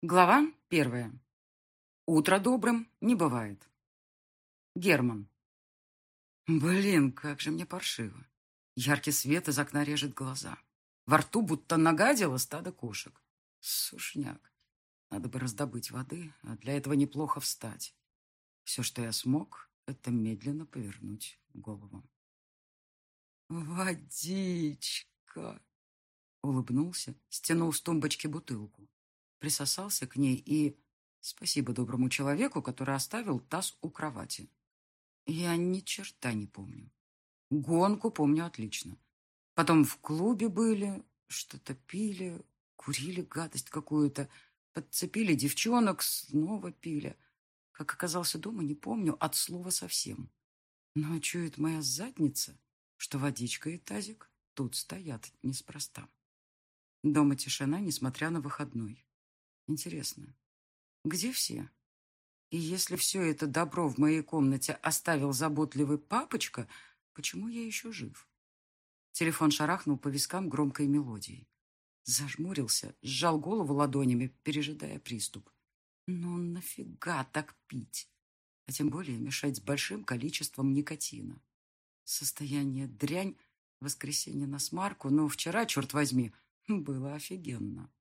Глава первая. Утро добрым не бывает. Герман. Блин, как же мне паршиво. Яркий свет из окна режет глаза. Во рту будто нагадило стадо кошек. Сушняк. Надо бы раздобыть воды, а для этого неплохо встать. Все, что я смог, это медленно повернуть голову. «Водичка!» Улыбнулся, стянул с тумбочки бутылку присосался к ней и... Спасибо доброму человеку, который оставил таз у кровати. Я ни черта не помню. Гонку помню отлично. Потом в клубе были, что-то пили, курили гадость какую-то, подцепили девчонок, снова пили. Как оказался дома, не помню от слова совсем. Но чует моя задница, что водичка и тазик тут стоят неспроста. Дома тишина, несмотря на выходной. Интересно, где все? И если все это добро в моей комнате оставил заботливый папочка, почему я еще жив? Телефон шарахнул по вискам громкой мелодией. Зажмурился, сжал голову ладонями, пережидая приступ. Но нафига так пить? А тем более мешать с большим количеством никотина. Состояние дрянь, воскресенье на смарку, но вчера, черт возьми, было офигенно.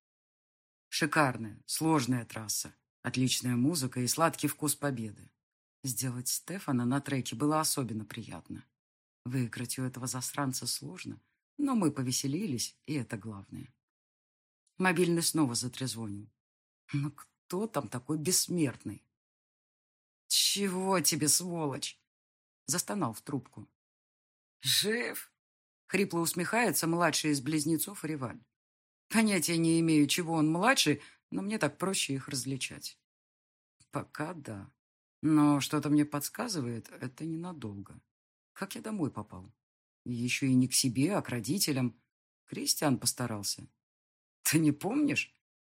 Шикарная, сложная трасса, отличная музыка и сладкий вкус победы. Сделать Стефана на треке было особенно приятно. Выиграть у этого засранца сложно, но мы повеселились, и это главное. Мобильный снова затрезвонил. Но кто там такой бессмертный? «Чего тебе, сволочь?» Застонал в трубку. «Жив?» Хрипло усмехается младший из близнецов Реваль. Понятия не имею, чего он младший, но мне так проще их различать. Пока да. Но что-то мне подсказывает, это ненадолго. Как я домой попал? Еще и не к себе, а к родителям. Кристиан постарался. Ты не помнишь?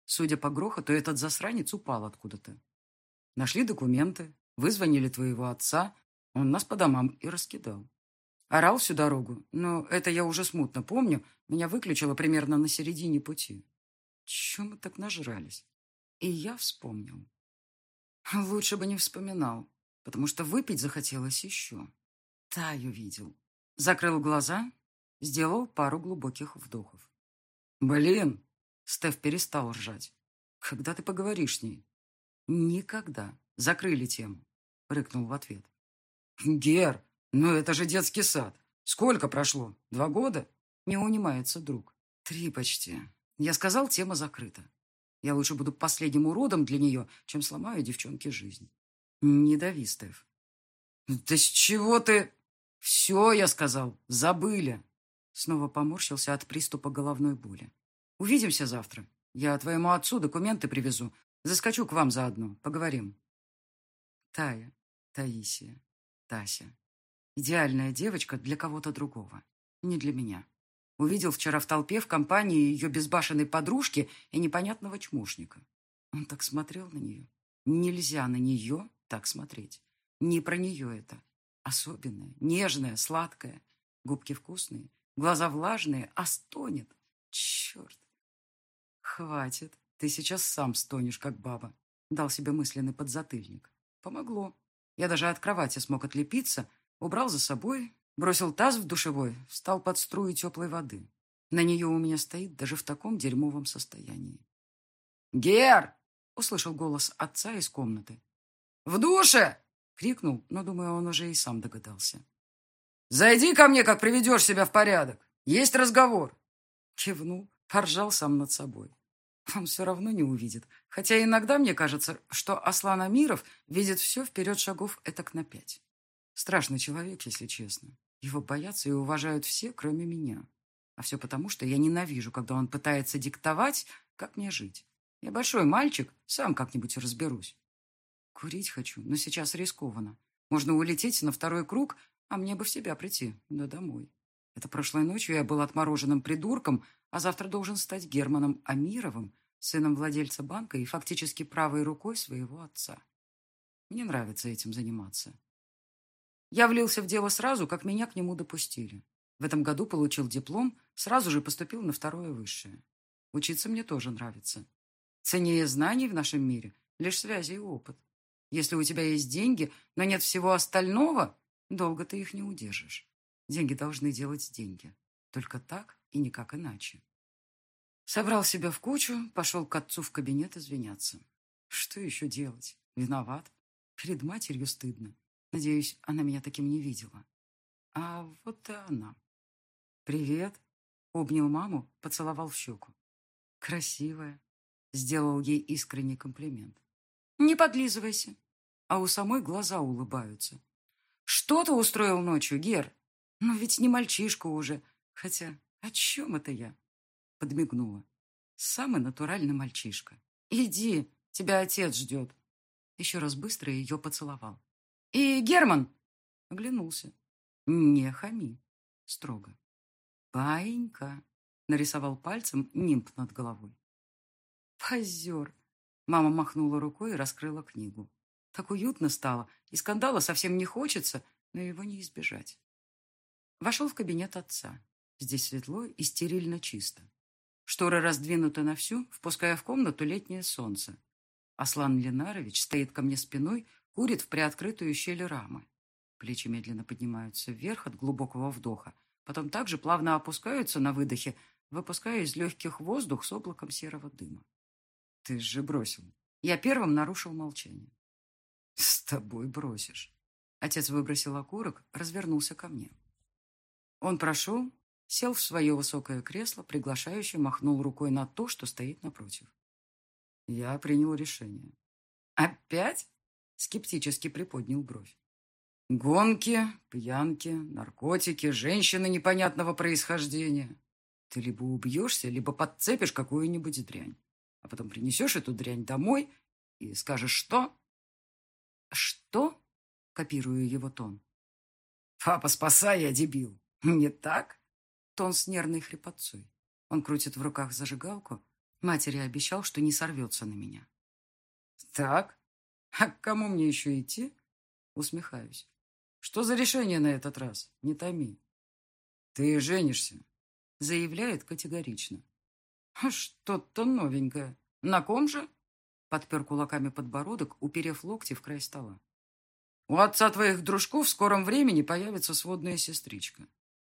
Судя по грохоту, этот засранец упал откуда-то. Нашли документы, вызвонили твоего отца, он нас по домам и раскидал. Орал всю дорогу, но это я уже смутно помню, меня выключило примерно на середине пути. Чем мы так нажрались? И я вспомнил. Лучше бы не вспоминал, потому что выпить захотелось еще. Таю видел. Закрыл глаза, сделал пару глубоких вдохов. «Блин!» — Стеф перестал ржать. «Когда ты поговоришь с ней?» «Никогда. Закрыли тему», — рыкнул в ответ. «Гер, «Ну, это же детский сад. Сколько прошло? Два года?» Не унимается друг. «Три почти. Я сказал, тема закрыта. Я лучше буду последним уродом для нее, чем сломаю девчонке жизнь. Не дави, Стеф». «Да с чего ты...» «Все, я сказал, забыли». Снова поморщился от приступа головной боли. «Увидимся завтра. Я твоему отцу документы привезу. Заскочу к вам заодно. Поговорим». Тая, Таисия, Тася. Идеальная девочка для кого-то другого. Не для меня. Увидел вчера в толпе в компании ее безбашенной подружки и непонятного чмошника. Он так смотрел на нее. Нельзя на нее так смотреть. Не про нее это. Особенная, нежная, сладкая. Губки вкусные, глаза влажные, а стонет. Черт. Хватит. Ты сейчас сам стонешь, как баба. Дал себе мысленный подзатыльник. Помогло. Я даже от кровати смог отлепиться, Убрал за собой, бросил таз в душевой, встал под струи теплой воды. На нее у меня стоит даже в таком дерьмовом состоянии. «Гер!» — услышал голос отца из комнаты. «В душе!» — крикнул, но, думаю, он уже и сам догадался. «Зайди ко мне, как приведешь себя в порядок. Есть разговор!» Кивнул, поржал сам над собой. Он все равно не увидит, хотя иногда мне кажется, что Аслан Амиров видит все вперед шагов этак на пять. Страшный человек, если честно. Его боятся и уважают все, кроме меня. А все потому, что я ненавижу, когда он пытается диктовать, как мне жить. Я большой мальчик, сам как-нибудь разберусь. Курить хочу, но сейчас рискованно. Можно улететь на второй круг, а мне бы в себя прийти, да домой. Это прошлой ночью я был отмороженным придурком, а завтра должен стать Германом Амировым, сыном владельца банка и фактически правой рукой своего отца. Мне нравится этим заниматься. Я влился в дело сразу, как меня к нему допустили. В этом году получил диплом, сразу же поступил на второе высшее. Учиться мне тоже нравится. Ценнее знаний в нашем мире лишь связи и опыт. Если у тебя есть деньги, но нет всего остального, долго ты их не удержишь. Деньги должны делать деньги. Только так и никак иначе. Собрал себя в кучу, пошел к отцу в кабинет извиняться. Что еще делать? Виноват. Перед матерью стыдно. Надеюсь, она меня таким не видела. А вот и она. «Привет!» Обнял маму, поцеловал в щеку. «Красивая!» Сделал ей искренний комплимент. «Не подлизывайся!» А у самой глаза улыбаются. «Что ты устроил ночью, Гер? Ну ведь не мальчишка уже. Хотя, о чем это я?» Подмигнула. «Самый натуральный мальчишка. Иди, тебя отец ждет». Еще раз быстро ее поцеловал. «И Герман!» Оглянулся. «Не хами!» Строго. «Паинька!» Нарисовал пальцем нимб над головой. «Позер!» Мама махнула рукой и раскрыла книгу. Так уютно стало, и скандала совсем не хочется, но его не избежать. Вошел в кабинет отца. Здесь светло и стерильно чисто. Шторы раздвинуты на всю, впуская в комнату летнее солнце. Аслан Ленарович стоит ко мне спиной, курит в приоткрытую щель рамы. Плечи медленно поднимаются вверх от глубокого вдоха, потом также плавно опускаются на выдохе, выпуская из легких воздух с облаком серого дыма. Ты же бросил. Я первым нарушил молчание. С тобой бросишь. Отец выбросил окурок, развернулся ко мне. Он прошел, сел в свое высокое кресло, приглашающе махнул рукой на то, что стоит напротив. Я принял решение. «Опять?» — скептически приподнял бровь. «Гонки, пьянки, наркотики, женщины непонятного происхождения. Ты либо убьешься, либо подцепишь какую-нибудь дрянь, а потом принесешь эту дрянь домой и скажешь «что?» «Что?» — копирую его тон. «Папа, спасай, я дебил. Не так?» Тон с нервной хрипотцой. Он крутит в руках зажигалку. Матери обещал, что не сорвется на меня. «Так? А к кому мне еще идти?» Усмехаюсь. «Что за решение на этот раз? Не томи». «Ты женишься», — заявляет категорично. «Что-то новенькое. На ком же?» Подпер кулаками подбородок, уперев локти в край стола. «У отца твоих дружков в скором времени появится сводная сестричка.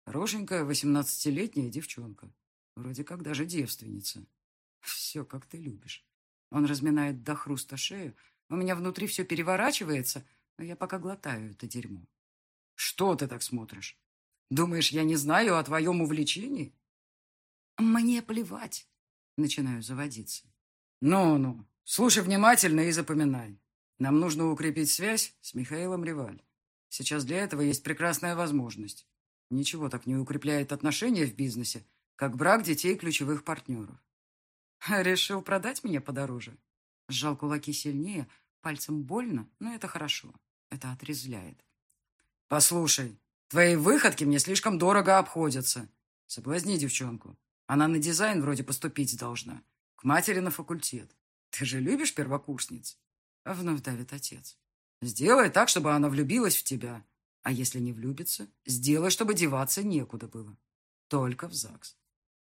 Хорошенькая, восемнадцатилетняя девчонка. Вроде как даже девственница. Все, как ты любишь. Он разминает до хруста шею. У меня внутри все переворачивается, но я пока глотаю это дерьмо. Что ты так смотришь? Думаешь, я не знаю о твоем увлечении? Мне плевать. Начинаю заводиться. Ну-ну, слушай внимательно и запоминай. Нам нужно укрепить связь с Михаилом Реваль. Сейчас для этого есть прекрасная возможность. Ничего так не укрепляет отношения в бизнесе, как брак детей ключевых партнеров. Решил продать меня подороже? Сжал кулаки сильнее, пальцем больно, но это хорошо. Это отрезвляет. Послушай, твои выходки мне слишком дорого обходятся. Соблазни девчонку. Она на дизайн вроде поступить должна. К матери на факультет. Ты же любишь первокурсниц? Вновь давит отец. Сделай так, чтобы она влюбилась в тебя. А если не влюбится, сделай, чтобы деваться некуда было. Только в ЗАГС.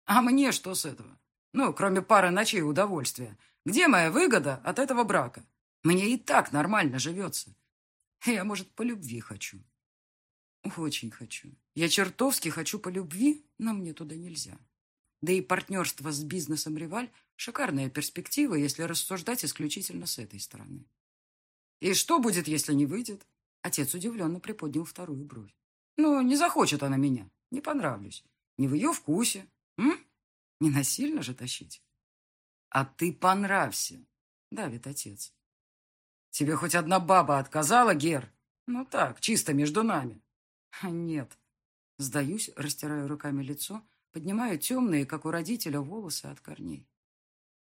А мне что с этого? Ну, кроме пары ночей удовольствия. Где моя выгода от этого брака? Мне и так нормально живется. Я, может, по любви хочу. Очень хочу. Я чертовски хочу по любви, но мне туда нельзя. Да и партнерство с бизнесом «Реваль» – шикарная перспектива, если рассуждать исключительно с этой стороны. И что будет, если не выйдет? Отец удивленно приподнял вторую бровь. Ну, не захочет она меня. Не понравлюсь. Не в ее вкусе. М? Не насильно же тащить. А ты понравься, давит отец. Тебе хоть одна баба отказала, Гер? Ну так, чисто между нами. Нет. Сдаюсь, растираю руками лицо, поднимаю темные, как у родителя, волосы от корней.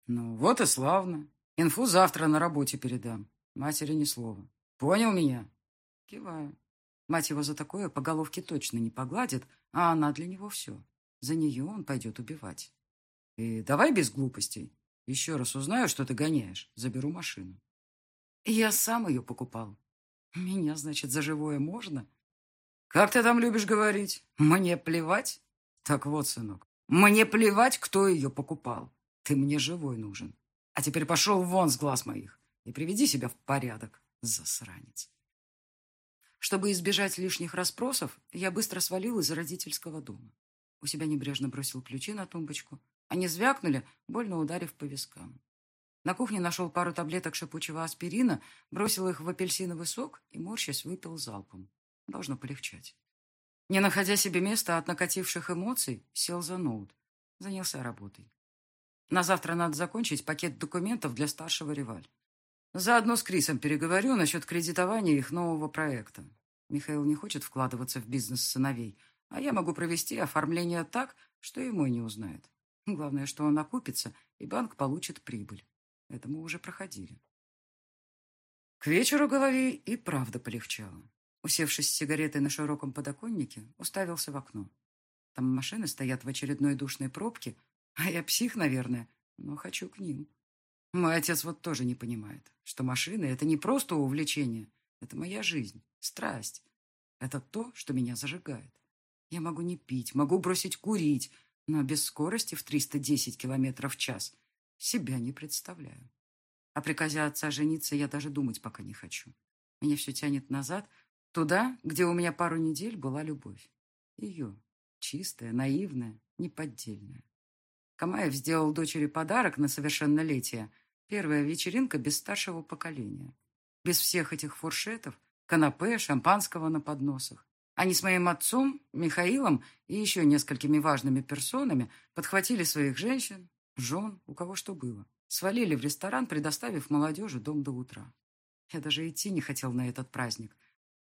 Ну, вот и славно. Инфу завтра на работе передам. Матери ни слова. Понял меня? Киваю. Мать его за такое по головке точно не погладит, а она для него все. За нее он пойдет убивать. И давай без глупостей. Еще раз узнаю, что ты гоняешь. Заберу машину. Я сам ее покупал. Меня, значит, за живое можно? Как ты там любишь говорить? Мне плевать? Так вот, сынок, мне плевать, кто ее покупал. Ты мне живой нужен. А теперь пошел вон с глаз моих и приведи себя в порядок, засранец. Чтобы избежать лишних расспросов, я быстро свалил из родительского дома. У себя небрежно бросил ключи на тумбочку. Они звякнули, больно ударив по вискам. На кухне нашел пару таблеток шипучего аспирина, бросил их в апельсиновый сок и, морщась, выпил залпом. Должно полегчать. Не находя себе места от накативших эмоций, сел за ноут. Занялся работой. На завтра надо закончить пакет документов для старшего Реваль. Заодно с Крисом переговорю насчет кредитования их нового проекта. Михаил не хочет вкладываться в бизнес сыновей, а я могу провести оформление так, что и мой не узнает. Главное, что он окупится, и банк получит прибыль. Это мы уже проходили. К вечеру голове и правда полегчало. Усевшись с сигаретой на широком подоконнике, уставился в окно. Там машины стоят в очередной душной пробке, а я псих, наверное, но хочу к ним. Мой отец вот тоже не понимает, что машины — это не просто увлечение, это моя жизнь, страсть. Это то, что меня зажигает. Я могу не пить, могу бросить курить, но без скорости в 310 километров в час себя не представляю. О приказе отца жениться я даже думать пока не хочу. Меня все тянет назад, туда, где у меня пару недель была любовь. Ее, чистая, наивная, неподдельная. Камаев сделал дочери подарок на совершеннолетие. Первая вечеринка без старшего поколения. Без всех этих фуршетов, канапе, шампанского на подносах. Они с моим отцом, Михаилом и еще несколькими важными персонами подхватили своих женщин, жен, у кого что было. Свалили в ресторан, предоставив молодежи дом до утра. Я даже идти не хотел на этот праздник.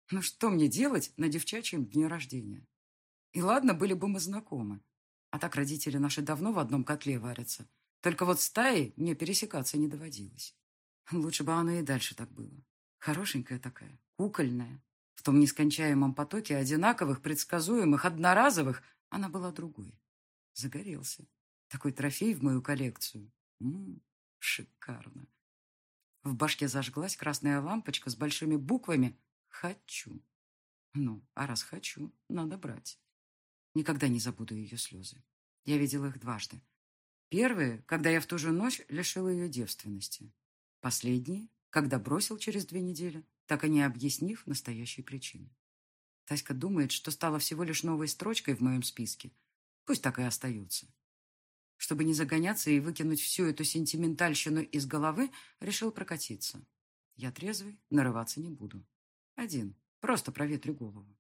Ну что мне делать на девчачьем дне рождения? И ладно, были бы мы знакомы. А так родители наши давно в одном котле варятся. Только вот стаи мне пересекаться не доводилось. Лучше бы оно и дальше так было. Хорошенькая такая, кукольная. В том нескончаемом потоке одинаковых, предсказуемых, одноразовых она была другой. Загорелся. Такой трофей в мою коллекцию. М -м, шикарно. В башке зажглась красная лампочка с большими буквами «Хочу». Ну, а раз хочу, надо брать. Никогда не забуду ее слезы. Я видел их дважды. Первые, когда я в ту же ночь лишил ее девственности. Последние, когда бросил через две недели, так и не объяснив настоящей причины. Таська думает, что стала всего лишь новой строчкой в моем списке. Пусть так и остается. Чтобы не загоняться и выкинуть всю эту сентиментальщину из головы, решил прокатиться. Я трезвый, нарываться не буду. Один, просто проветрю голову.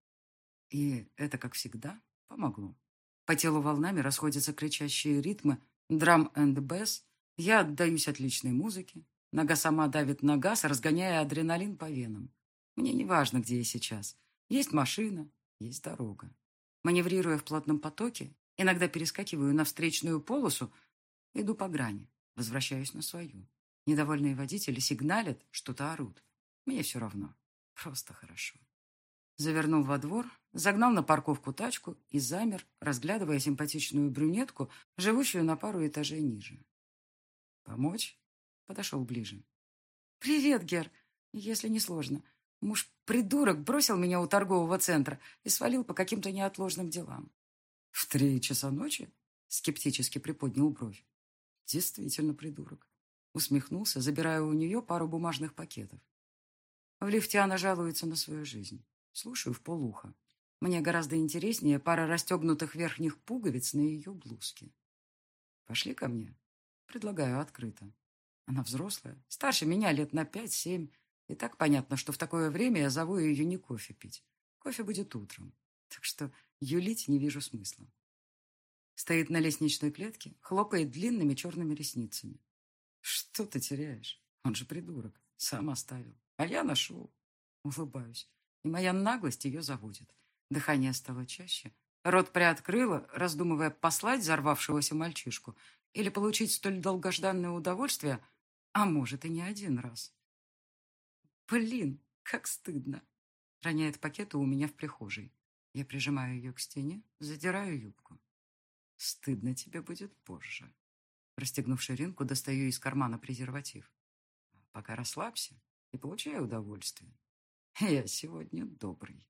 И это, как всегда, помогло. По телу волнами расходятся кричащие ритмы драм энд бэс. Я отдаюсь отличной музыке. Нога сама давит на газ, разгоняя адреналин по венам. Мне не важно, где я сейчас. Есть машина, есть дорога. Маневрируя в плотном потоке, иногда перескакиваю на встречную полосу, иду по грани, возвращаюсь на свою. Недовольные водители сигналят, что-то орут. Мне все равно. Просто хорошо. Завернул во двор, загнал на парковку тачку и замер, разглядывая симпатичную брюнетку, живущую на пару этажей ниже. «Помочь?» Подошел ближе. «Привет, Гер, если не сложно. Муж-придурок бросил меня у торгового центра и свалил по каким-то неотложным делам». «В три часа ночи?» Скептически приподнял бровь. «Действительно придурок». Усмехнулся, забирая у нее пару бумажных пакетов. В лифте она жалуется на свою жизнь. Слушаю в полухо. Мне гораздо интереснее пара расстегнутых верхних пуговиц на ее блузке. Пошли ко мне. Предлагаю открыто. Она взрослая, старше меня лет на пять-семь. И так понятно, что в такое время я зову ее не кофе пить. Кофе будет утром. Так что юлить не вижу смысла. Стоит на лестничной клетке, хлопает длинными черными ресницами. Что ты теряешь? Он же придурок. Сам оставил. А я нашел. Улыбаюсь и моя наглость ее заводит. Дыхание стало чаще. Рот приоткрыла, раздумывая послать взорвавшегося мальчишку или получить столь долгожданное удовольствие, а может и не один раз. Блин, как стыдно. Роняет пакеты у меня в прихожей. Я прижимаю ее к стене, задираю юбку. Стыдно тебе будет позже. Расстегнув ширинку, достаю из кармана презерватив. Пока расслабься и получай удовольствие. Я сегодня добрый.